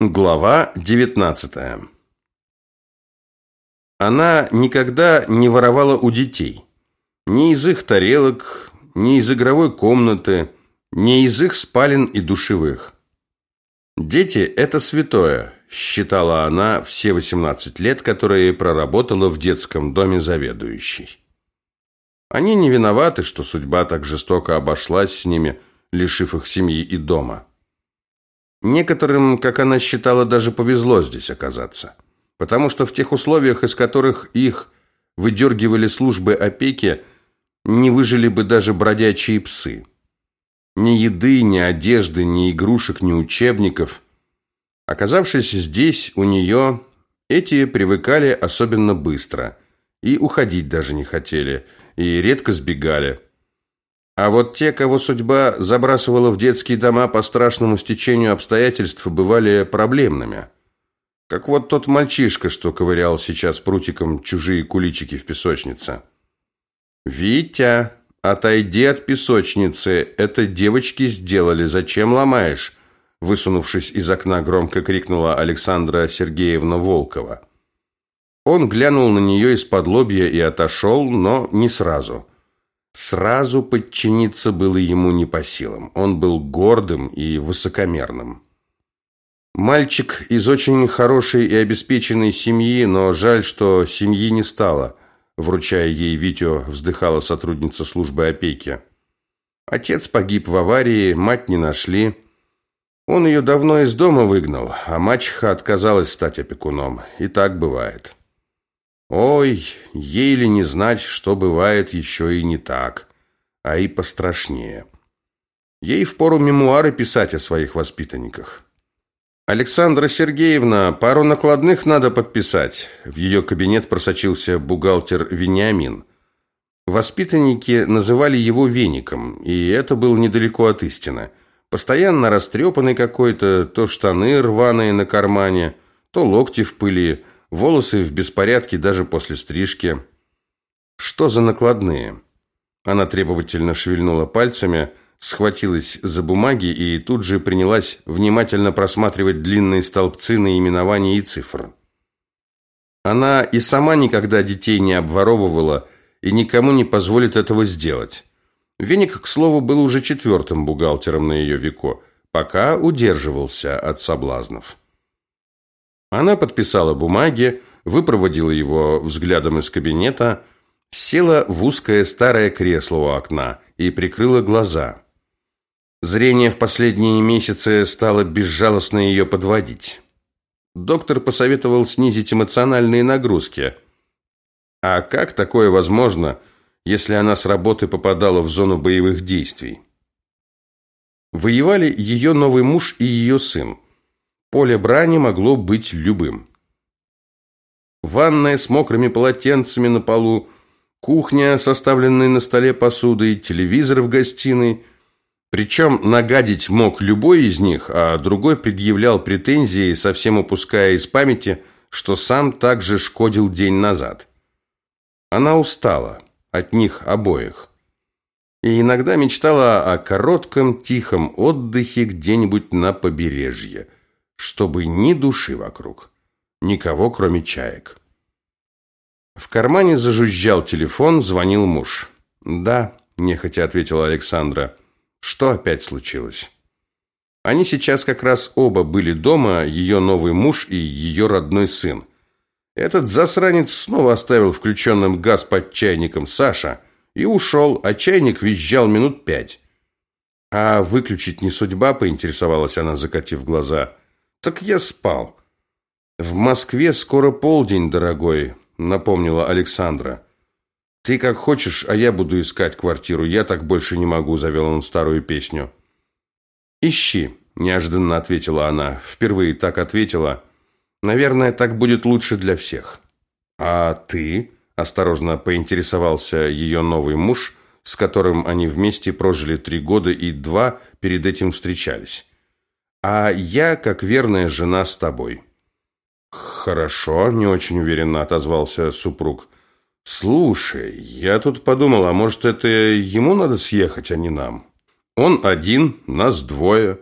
Глава 19. Она никогда не воровала у детей. Ни из их тарелок, ни из игровой комнаты, ни из их спален и душевых. Дети это святое, считала она все 18 лет, которые проработала в детском доме заведующей. Они не виноваты, что судьба так жестоко обошлась с ними, лишив их семьи и дома. Некоторым, как она считала, даже повезло здесь оказаться. Потому что в тех условиях, из которых их выдергивали службы опеки, не выжили бы даже бродячие псы. Ни еды, ни одежды, ни игрушек, ни учебников. Оказавшись здесь, у нее, эти привыкали особенно быстро. И уходить даже не хотели, и редко сбегали. А вот те, кого судьба забрасывала в детские дома по страшному стечению обстоятельств, бывали проблемными. Как вот тот мальчишка, что ковырял сейчас прутиком чужие куличики в песочнице. «Витя, отойди от песочницы, это девочки сделали, зачем ломаешь?» Высунувшись из окна, громко крикнула Александра Сергеевна Волкова. Он глянул на нее из-под лобья и отошел, но не сразу – Сразу подчиниться было ему не по силам. Он был гордым и высокомерным. Мальчик из очень хорошей и обеспеченной семьи, но жаль, что семьи не стало. Вручая ей Витю, вздыхала сотрудница службы опеки. Отец погиб в аварии, мать не нашли. Он ее давно из дома выгнал, а мачеха отказалась стать опекуном. И так бывает. Ой, ей ли не знать, что бывает еще и не так, а и пострашнее. Ей впору мемуары писать о своих воспитанниках. Александра Сергеевна, пару накладных надо подписать. В ее кабинет просочился бухгалтер Вениамин. Воспитанники называли его веником, и это было недалеко от истины. Постоянно растрепанный какой-то, то штаны рваные на кармане, то локти в пыли, волосы в беспорядке даже после стрижки. Что за накладные? Она требовательно шевельнула пальцами, схватилась за бумаги и тут же принялась внимательно просматривать длинные столбцы наименований и цифр. Она и сама никогда детей не обворовывала и никому не позволит этого сделать. Веник, к слову, был уже четвертым бухгалтером на ее веко, пока удерживался от соблазнов. Она подписала бумаги, выпроводила его взглядом из кабинета, села в узкое старое кресло у окна и прикрыла глаза. Зрение в последние месяцы стало безжалостно ее подводить. Доктор посоветовал снизить эмоциональные нагрузки. А как такое возможно, если она с работы попадала в зону боевых действий? Воевали ее новый муж и ее сын. Поле брани могло быть любым. Ванная с мокрыми полотенцами на полу, кухня, составленная на столе посудой, телевизор в гостиной. Причем нагадить мог любой из них, а другой предъявлял претензии, совсем упуская из памяти, что сам также шкодил день назад. Она устала от них обоих. И иногда мечтала о коротком тихом отдыхе где-нибудь на побережье – чтобы ни души вокруг, никого, кроме чаек. В кармане зажужжал телефон, звонил муж. «Да», – нехотя ответила Александра. «Что опять случилось?» Они сейчас как раз оба были дома, ее новый муж и ее родной сын. Этот засранец снова оставил включенным газ под чайником Саша и ушел, а чайник визжал минут пять. «А выключить не судьба?» – поинтересовалась она, закатив глаза. Так я спал. В Москве скоро полдень, дорогой, напомнила Александра. Ты как хочешь, а я буду искать квартиру. Я так больше не могу, завел он старую песню. Ищи, неожиданно ответила она. Впервые так ответила. Наверное, так будет лучше для всех. А ты? осторожно поинтересовался ее новый муж, с которым они вместе прожили три года и два перед этим встречались а я, как верная жена, с тобой». «Хорошо», – не очень уверенно отозвался супруг. «Слушай, я тут подумал, а может, это ему надо съехать, а не нам? Он один, нас двое».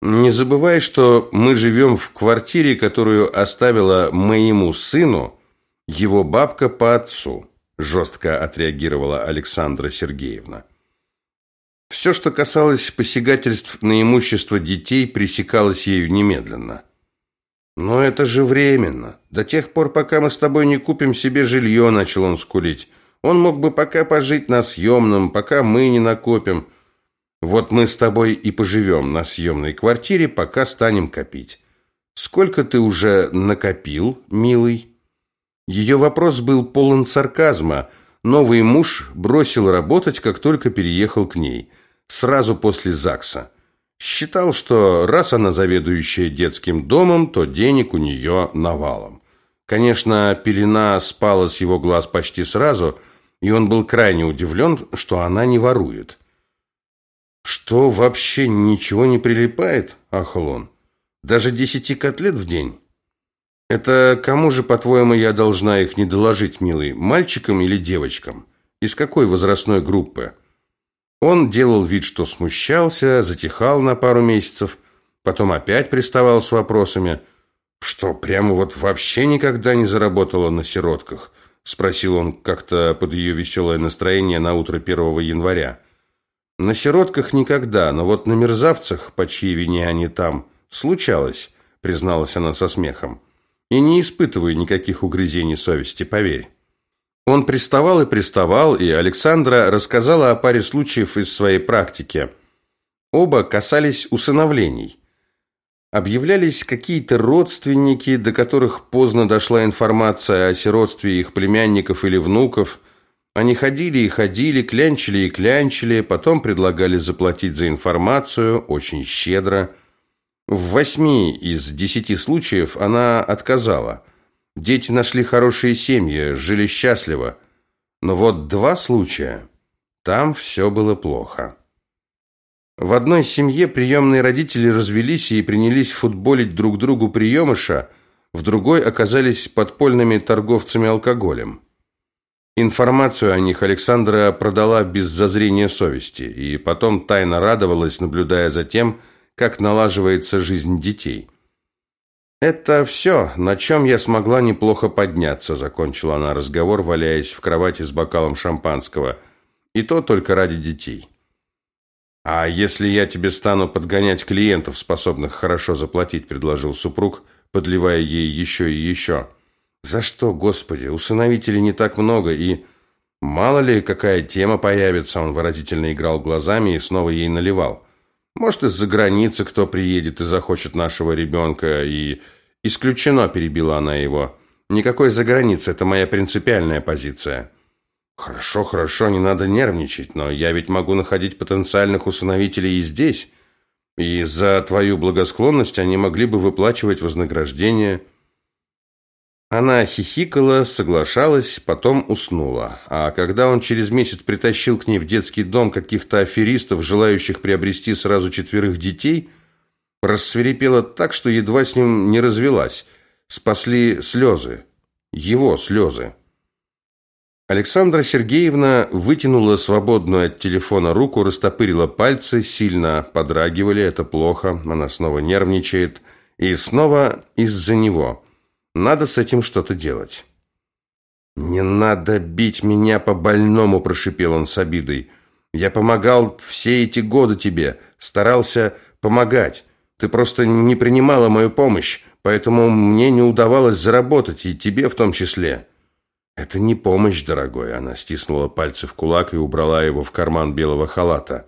Не забывай, что мы живем в квартире, которую оставила моему сыну его бабка по отцу, жестко отреагировала Александра Сергеевна. Все, что касалось посягательств на имущество детей, пресекалось ею немедленно. «Но это же временно. До тех пор, пока мы с тобой не купим себе жилье», – начал он скулить. «Он мог бы пока пожить на съемном, пока мы не накопим. Вот мы с тобой и поживем на съемной квартире, пока станем копить. Сколько ты уже накопил, милый?» Ее вопрос был полон сарказма. Новый муж бросил работать, как только переехал к ней – сразу после ЗАГСа. Считал, что раз она заведующая детским домом, то денег у нее навалом. Конечно, пелена спала с его глаз почти сразу, и он был крайне удивлен, что она не ворует. «Что, вообще ничего не прилипает?» – ахал он. «Даже десяти котлет в день?» «Это кому же, по-твоему, я должна их не доложить, милый, мальчикам или девочкам? Из какой возрастной группы?» Он делал вид, что смущался, затихал на пару месяцев, потом опять приставал с вопросами. «Что, прямо вот вообще никогда не заработала на сиротках?» спросил он как-то под ее веселое настроение на утро 1 января. «На сиротках никогда, но вот на мерзавцах, по чьей вине они там, случалось», призналась она со смехом. «И не испытываю никаких угрызений совести, поверь». Он приставал и приставал, и Александра рассказала о паре случаев из своей практики. Оба касались усыновлений. Объявлялись какие-то родственники, до которых поздно дошла информация о сиротстве их племянников или внуков. Они ходили и ходили, клянчили и клянчили, потом предлагали заплатить за информацию очень щедро. В восьми из десяти случаев она отказала – Дети нашли хорошие семьи, жили счастливо. Но вот два случая. Там все было плохо. В одной семье приемные родители развелись и принялись футболить друг другу приемыша, в другой оказались подпольными торговцами алкоголем. Информацию о них Александра продала без зазрения совести и потом тайно радовалась, наблюдая за тем, как налаживается жизнь детей – «Это все, на чем я смогла неплохо подняться», – закончила она разговор, валяясь в кровати с бокалом шампанского. «И то только ради детей». «А если я тебе стану подгонять клиентов, способных хорошо заплатить», – предложил супруг, подливая ей еще и еще. «За что, Господи, усыновителей не так много, и...» «Мало ли, какая тема появится», – он выразительно играл глазами и снова ей наливал. Может, из-за границы кто приедет и захочет нашего ребенка, и... Исключено, перебила она его. Никакой за границы, это моя принципиальная позиция. Хорошо, хорошо, не надо нервничать, но я ведь могу находить потенциальных усыновителей и здесь. И за твою благосклонность они могли бы выплачивать вознаграждение. Она хихикала, соглашалась, потом уснула. А когда он через месяц притащил к ней в детский дом каких-то аферистов, желающих приобрести сразу четверых детей, рассверепела так, что едва с ним не развелась. Спасли слезы. Его слезы. Александра Сергеевна вытянула свободную от телефона руку, растопырила пальцы, сильно подрагивали, это плохо, она снова нервничает. И снова из-за него – надо с этим что-то делать. «Не надо бить меня по больному», – прошипел он с обидой. «Я помогал все эти годы тебе, старался помогать. Ты просто не принимала мою помощь, поэтому мне не удавалось заработать, и тебе в том числе». «Это не помощь, дорогой», – она стиснула пальцы в кулак и убрала его в карман белого халата.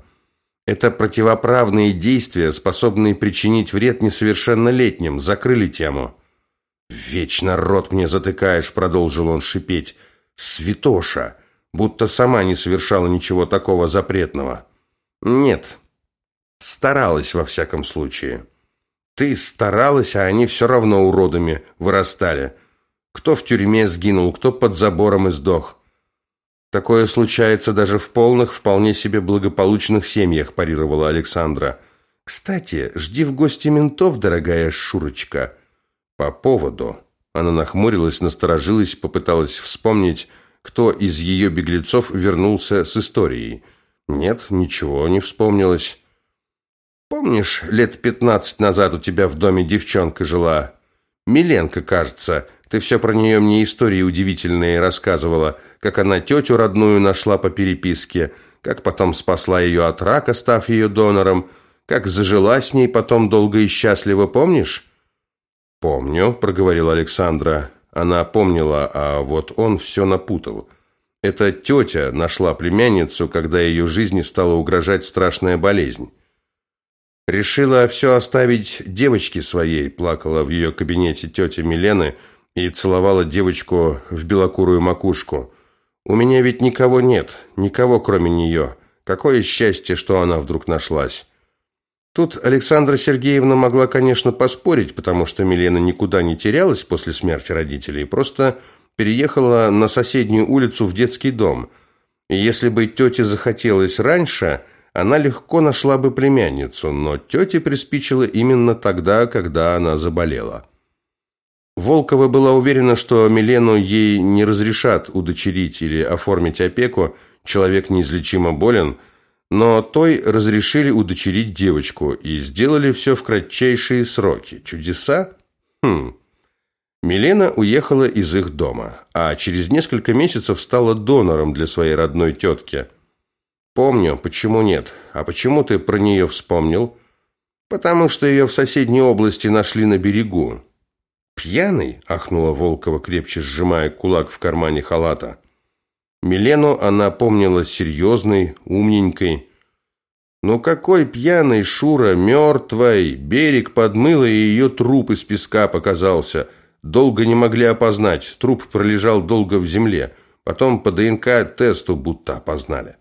«Это противоправные действия, способные причинить вред несовершеннолетним. Закрыли тему». «Вечно рот мне затыкаешь», — продолжил он шипеть. «Святоша! Будто сама не совершала ничего такого запретного». «Нет. Старалась, во всяком случае». «Ты старалась, а они все равно уродами вырастали. Кто в тюрьме сгинул, кто под забором и сдох». «Такое случается даже в полных, вполне себе благополучных семьях», – парировала Александра. «Кстати, жди в гости ментов, дорогая Шурочка». По поводу. Она нахмурилась, насторожилась, попыталась вспомнить, кто из ее беглецов вернулся с историей. Нет, ничего не вспомнилось. Помнишь, лет пятнадцать назад у тебя в доме девчонка жила? Миленка, кажется. Ты все про нее мне истории удивительные рассказывала, как она тетю родную нашла по переписке, как потом спасла ее от рака, став ее донором, как зажила с ней потом долго и счастливо, помнишь? Помню, проговорила Александра. Она помнила, а вот он все напутал. Эта тетя нашла племянницу, когда ее жизни стала угрожать страшная болезнь. Решила все оставить девочке своей, плакала в ее кабинете тетя Милены и целовала девочку в белокурую макушку. У меня ведь никого нет, никого кроме нее. Какое счастье, что она вдруг нашлась. Тут Александра Сергеевна могла, конечно, поспорить, потому что Милена никуда не терялась после смерти родителей, просто переехала на соседнюю улицу в детский дом. И если бы тете захотелось раньше, она легко нашла бы племянницу, но тете приспичило именно тогда, когда она заболела. Волкова была уверена, что Милену ей не разрешат удочерить или оформить опеку, человек неизлечимо болен, но той разрешили удочерить девочку и сделали все в кратчайшие сроки. Чудеса? Хм. Милена уехала из их дома, а через несколько месяцев стала донором для своей родной тетки. Помню, почему нет. А почему ты про нее вспомнил? Потому что ее в соседней области нашли на берегу. «Пьяный?» – ахнула Волкова, крепче сжимая кулак в кармане халата. Милену она помнила серьезной, умненькой. «Ну какой пьяный, Шура, мертвой! Берег подмыло, и ее труп из песка показался. Долго не могли опознать, труп пролежал долго в земле. Потом по ДНК-тесту будто опознали».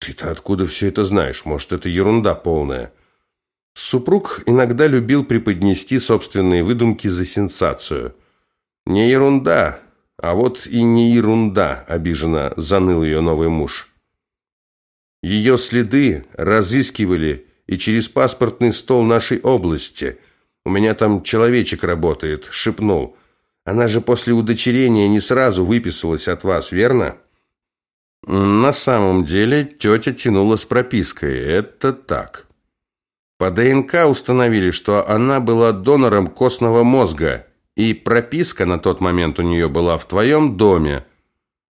«Ты-то откуда все это знаешь? Может, это ерунда полная?» Супруг иногда любил преподнести собственные выдумки за сенсацию. «Не ерунда, а вот и не ерунда», – обиженно заныл ее новый муж. Ее следы разыскивали и через паспортный стол нашей области. У меня там человечек работает, шепнул. Она же после удочерения не сразу выписалась от вас, верно? На самом деле тетя тянула с пропиской. Это так. По ДНК установили, что она была донором костного мозга, и прописка на тот момент у нее была в твоем доме.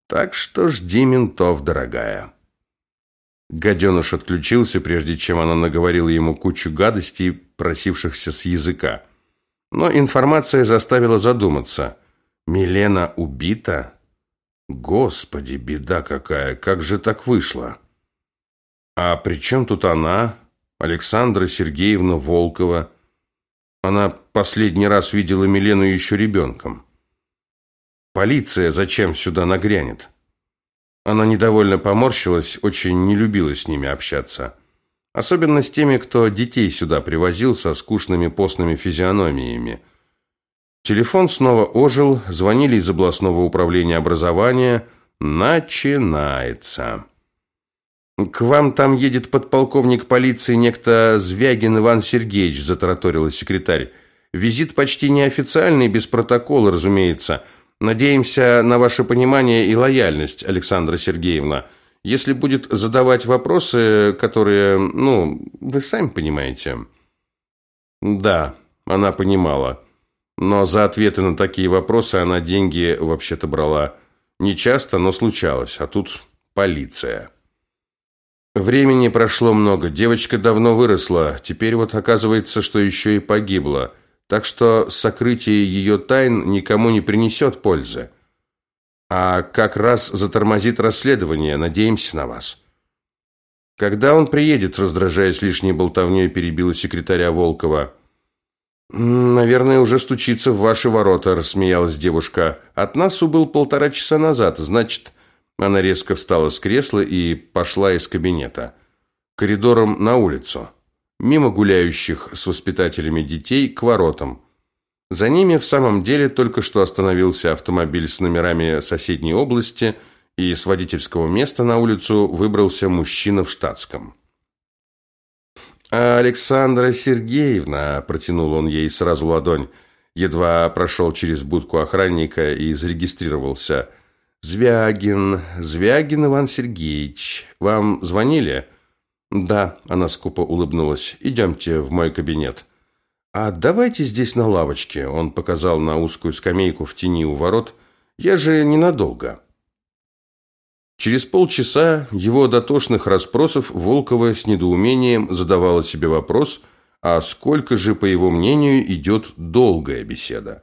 Так что жди ментов, дорогая. Гаденыш отключился, прежде чем она наговорила ему кучу гадостей, просившихся с языка. Но информация заставила задуматься. Милена убита? Господи, беда какая, как же так вышло? А при чем тут она? Александра Сергеевна Волкова. Она последний раз видела Милену еще ребенком. Полиция зачем сюда нагрянет? Она недовольно поморщилась, очень не любила с ними общаться. Особенно с теми, кто детей сюда привозил со скучными постными физиономиями. Телефон снова ожил, звонили из областного управления образования. Начинается. «К вам там едет подполковник полиции некто Звягин Иван Сергеевич», – затараторила секретарь. «Визит почти неофициальный, без протокола, разумеется. Надеемся на ваше понимание и лояльность, Александра Сергеевна. Если будет задавать вопросы, которые, ну, вы сами понимаете». Да, она понимала. Но за ответы на такие вопросы она деньги вообще-то брала. Не часто, но случалось. А тут полиция. Времени прошло много, девочка давно выросла, теперь вот оказывается, что еще и погибла. Так что сокрытие ее тайн никому не принесет пользы. А как раз затормозит расследование, надеемся на вас. Когда он приедет, раздражаясь лишней болтовней, перебила секретаря Волкова. «Наверное, уже стучится в ваши ворота», – рассмеялась девушка. «От нас убыл полтора часа назад, значит, она резко встала с кресла и пошла из кабинета. Коридором на улицу. Мимо гуляющих с воспитателями детей к воротам. За ними в самом деле только что остановился автомобиль с номерами соседней области, и с водительского места на улицу выбрался мужчина в штатском. «Александра Сергеевна», – протянул он ей сразу ладонь, едва прошел через будку охранника и зарегистрировался – Звягин, Звягин Иван Сергеевич. Вам звонили? Да, она скупо улыбнулась. Идемте в мой кабинет. А давайте здесь на лавочке, он показал на узкую скамейку в тени у ворот. Я же ненадолго. Через полчаса его дотошных расспросов Волкова с недоумением задавала себе вопрос, а сколько же, по его мнению, идет долгая беседа.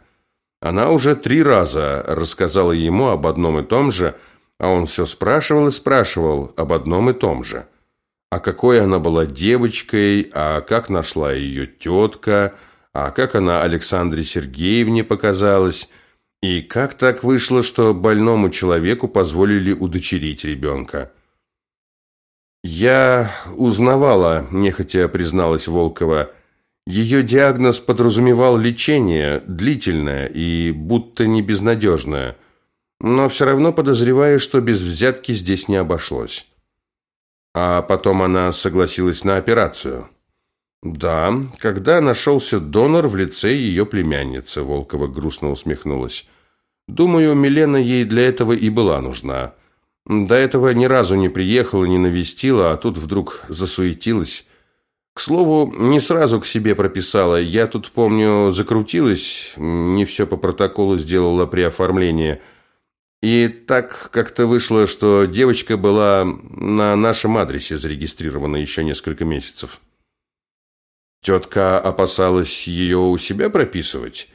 Она уже три раза рассказала ему об одном и том же, а он все спрашивал и спрашивал об одном и том же. А какой она была девочкой, а как нашла ее тетка, а как она Александре Сергеевне показалась, и как так вышло, что больному человеку позволили удочерить ребенка. «Я узнавала», – нехотя призналась Волкова, – ее диагноз подразумевал лечение, длительное и будто не безнадежное, но все равно подозревая, что без взятки здесь не обошлось. А потом она согласилась на операцию. Да, когда нашелся донор в лице ее племянницы, Волкова грустно усмехнулась. Думаю, Милена ей для этого и была нужна. До этого ни разу не приехала, не навестила, а тут вдруг засуетилась. К слову, не сразу к себе прописала. Я тут, помню, закрутилась, не все по протоколу сделала при оформлении. И так как-то вышло, что девочка была на нашем адресе зарегистрирована еще несколько месяцев. Тетка опасалась ее у себя прописывать.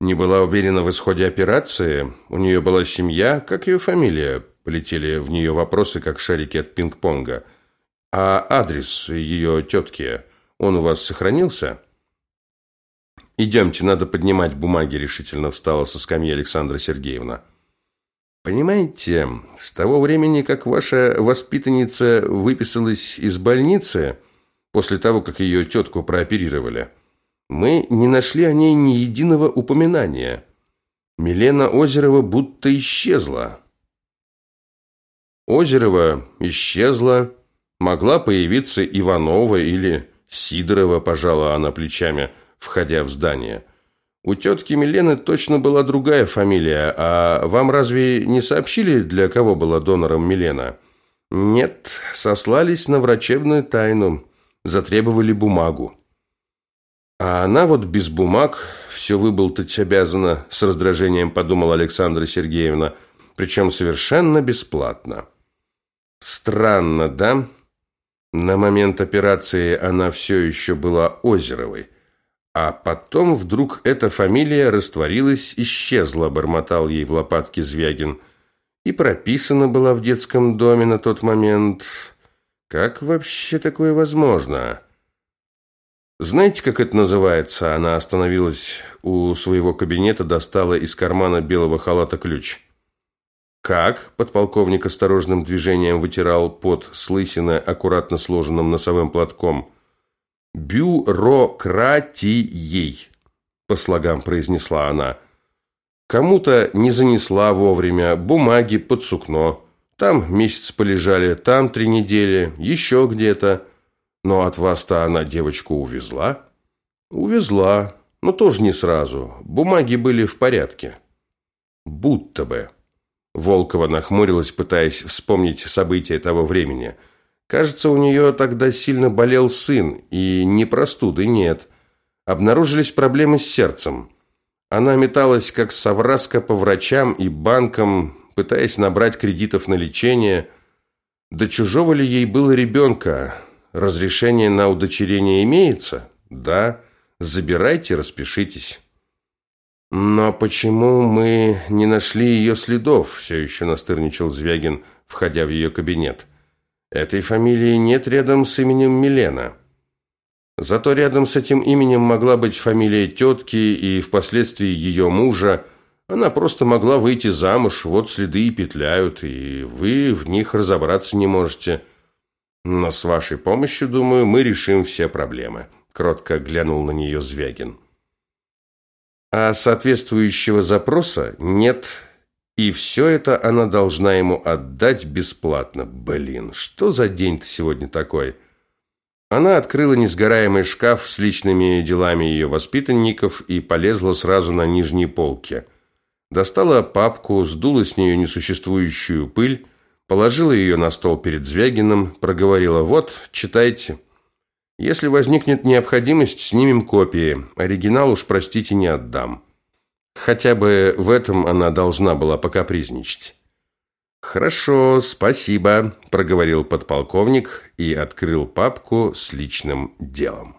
Не была уверена в исходе операции. У нее была семья, как ее фамилия. Полетели в нее вопросы, как шарики от пинг-понга. А адрес ее тетки, он у вас сохранился? Идемте, надо поднимать бумаги, решительно встала со скамьи Александра Сергеевна. Понимаете, с того времени, как ваша воспитанница выписалась из больницы, после того, как ее тетку прооперировали, мы не нашли о ней ни единого упоминания. Милена Озерова будто исчезла. Озерова исчезла, Могла появиться Иванова или Сидорова, пожала она плечами, входя в здание. У тетки Милены точно была другая фамилия, а вам разве не сообщили, для кого была донором Милена? Нет, сослались на врачебную тайну, затребовали бумагу. А она вот без бумаг все выболтать обязана, с раздражением подумала Александра Сергеевна, причем совершенно бесплатно. Странно, да? На момент операции она все еще была Озеровой. А потом вдруг эта фамилия растворилась, исчезла, бормотал ей в лопатке Звягин. И прописана была в детском доме на тот момент. Как вообще такое возможно? Знаете, как это называется? Она остановилась у своего кабинета, достала из кармана белого халата ключ. «Как?» – подполковник осторожным движением вытирал пот с аккуратно сложенным носовым платком. «Бюрократией», – по слогам произнесла она. «Кому-то не занесла вовремя, бумаги под сукно. Там месяц полежали, там три недели, еще где-то. Но от вас-то она девочку увезла?» «Увезла, но тоже не сразу. Бумаги были в порядке». «Будто бы». Волкова нахмурилась, пытаясь вспомнить события того времени. Кажется, у нее тогда сильно болел сын, и не простуды нет. Обнаружились проблемы с сердцем. Она металась, как совраска, по врачам и банкам, пытаясь набрать кредитов на лечение. До чужого ли ей было ребенка? Разрешение на удочерение имеется? Да. Забирайте, распишитесь. «Но почему мы не нашли ее следов?» – все еще настырничал Звягин, входя в ее кабинет. «Этой фамилии нет рядом с именем Милена». Зато рядом с этим именем могла быть фамилия тетки и впоследствии ее мужа. Она просто могла выйти замуж, вот следы и петляют, и вы в них разобраться не можете. Но с вашей помощью, думаю, мы решим все проблемы», – кротко глянул на нее Звягин. А соответствующего запроса нет, и все это она должна ему отдать бесплатно. Блин, что за день-то сегодня такой? Она открыла несгораемый шкаф с личными делами ее воспитанников и полезла сразу на нижние полки. Достала папку, сдула с нее несуществующую пыль, положила ее на стол перед Звягиным, проговорила «Вот, читайте». Если возникнет необходимость, снимем копии. Оригинал уж, простите, не отдам. Хотя бы в этом она должна была покапризничать. «Хорошо, спасибо», – проговорил подполковник и открыл папку с личным делом.